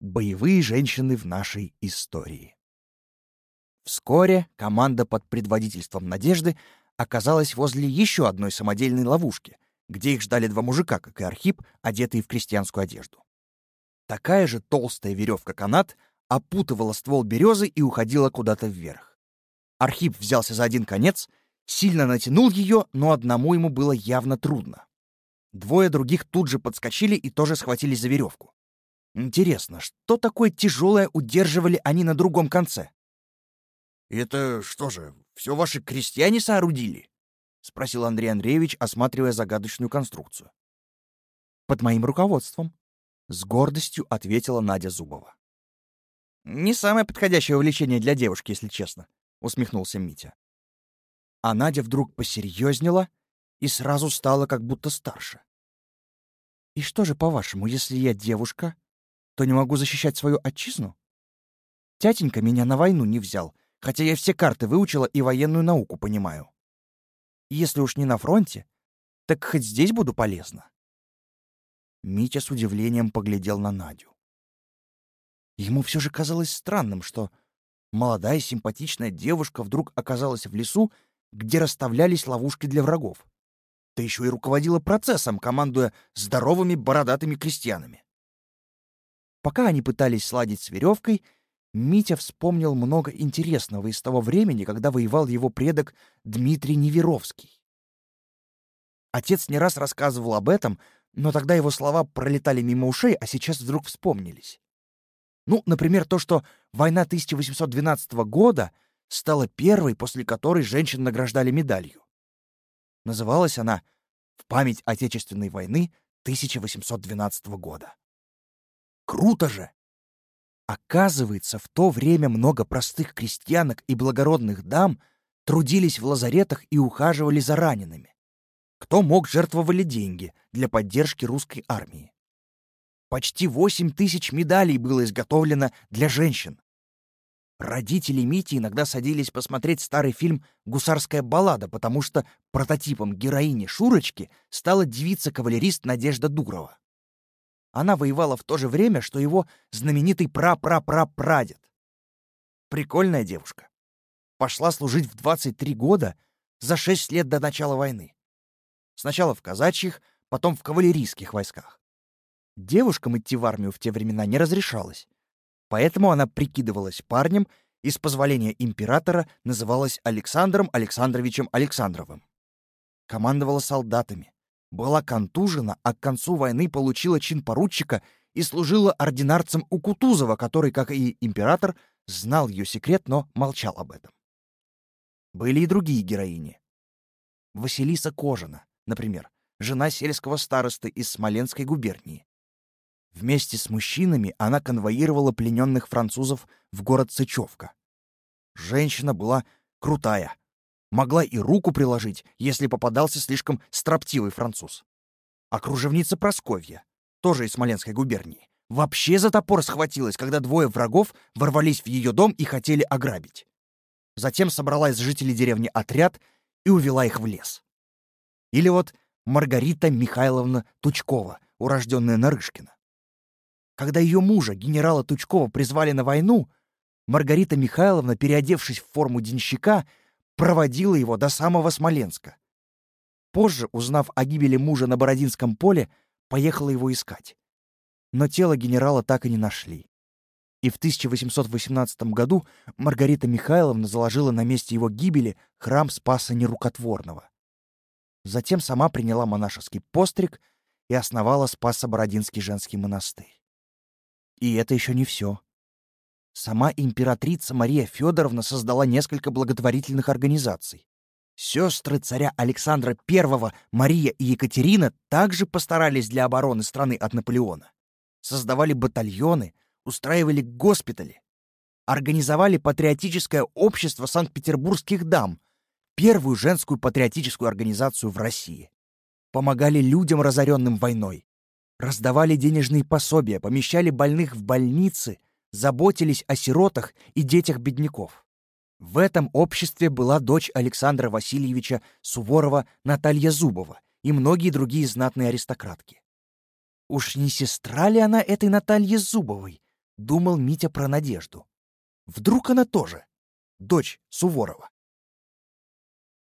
Боевые женщины в нашей истории. Вскоре команда под предводительством Надежды оказалась возле еще одной самодельной ловушки, где их ждали два мужика, как и Архип, одетые в крестьянскую одежду. Такая же толстая веревка-канат опутывала ствол березы и уходила куда-то вверх. Архип взялся за один конец, сильно натянул ее, но одному ему было явно трудно. Двое других тут же подскочили и тоже схватились за веревку. Интересно, что такое тяжелое удерживали они на другом конце? «Это что же, все ваши крестьяне соорудили?» — спросил Андрей Андреевич, осматривая загадочную конструкцию. «Под моим руководством», — с гордостью ответила Надя Зубова. «Не самое подходящее увлечение для девушки, если честно», — усмехнулся Митя. А Надя вдруг посерьезнела и сразу стала как будто старше. «И что же, по-вашему, если я девушка, то не могу защищать свою отчизну? Тятенька меня на войну не взял, хотя я все карты выучила и военную науку понимаю. Если уж не на фронте, так хоть здесь буду полезна». Митя с удивлением поглядел на Надю. Ему все же казалось странным, что молодая симпатичная девушка вдруг оказалась в лесу, где расставлялись ловушки для врагов. Да еще и руководила процессом, командуя здоровыми бородатыми крестьянами. Пока они пытались сладить с веревкой, Митя вспомнил много интересного из того времени, когда воевал его предок Дмитрий Неверовский. Отец не раз рассказывал об этом, но тогда его слова пролетали мимо ушей, а сейчас вдруг вспомнились. Ну, например, то, что война 1812 года стала первой, после которой женщин награждали медалью. Называлась она «В память Отечественной войны 1812 года». Круто же! Оказывается, в то время много простых крестьянок и благородных дам трудились в лазаретах и ухаживали за ранеными. Кто мог, жертвовали деньги для поддержки русской армии. Почти восемь тысяч медалей было изготовлено для женщин. Родители Мити иногда садились посмотреть старый фильм «Гусарская баллада», потому что прототипом героини Шурочки стала девица-кавалерист Надежда Дурова. Она воевала в то же время, что его знаменитый пра-пра-пра-прадед. Прикольная девушка. Пошла служить в 23 года за 6 лет до начала войны. Сначала в казачьих, потом в кавалерийских войсках. Девушкам идти в армию в те времена не разрешалось. Поэтому она прикидывалась парнем и, с позволения императора, называлась Александром Александровичем Александровым. Командовала солдатами, была контужена, а к концу войны получила чин поручика и служила ординарцем у Кутузова, который, как и император, знал ее секрет, но молчал об этом. Были и другие героини. Василиса Кожина, например, жена сельского старосты из Смоленской губернии. Вместе с мужчинами она конвоировала плененных французов в город Сычевка. Женщина была крутая, могла и руку приложить, если попадался слишком строптивый француз. А кружевница Просковья, тоже из Смоленской губернии, вообще за топор схватилась, когда двое врагов ворвались в ее дом и хотели ограбить. Затем собрала из жителей деревни отряд и увела их в лес. Или вот Маргарита Михайловна Тучкова, урожденная Нарышкина. Когда ее мужа, генерала Тучкова, призвали на войну, Маргарита Михайловна, переодевшись в форму денщика, проводила его до самого Смоленска. Позже, узнав о гибели мужа на Бородинском поле, поехала его искать. Но тело генерала так и не нашли. И в 1818 году Маргарита Михайловна заложила на месте его гибели храм Спаса Нерукотворного. Затем сама приняла монашеский постриг и основала Спасо-Бородинский женский монастырь. И это еще не все. Сама императрица Мария Федоровна создала несколько благотворительных организаций. Сестры царя Александра I, Мария и Екатерина также постарались для обороны страны от Наполеона. Создавали батальоны, устраивали госпитали, организовали патриотическое общество Санкт-Петербургских дам, первую женскую патриотическую организацию в России. Помогали людям, разоренным войной. Раздавали денежные пособия, помещали больных в больницы — заботились о сиротах и детях бедняков. В этом обществе была дочь Александра Васильевича Суворова Наталья Зубова и многие другие знатные аристократки. Уж не сестра ли она этой Натальи Зубовой, думал Митя про Надежду. Вдруг она тоже дочь Суворова.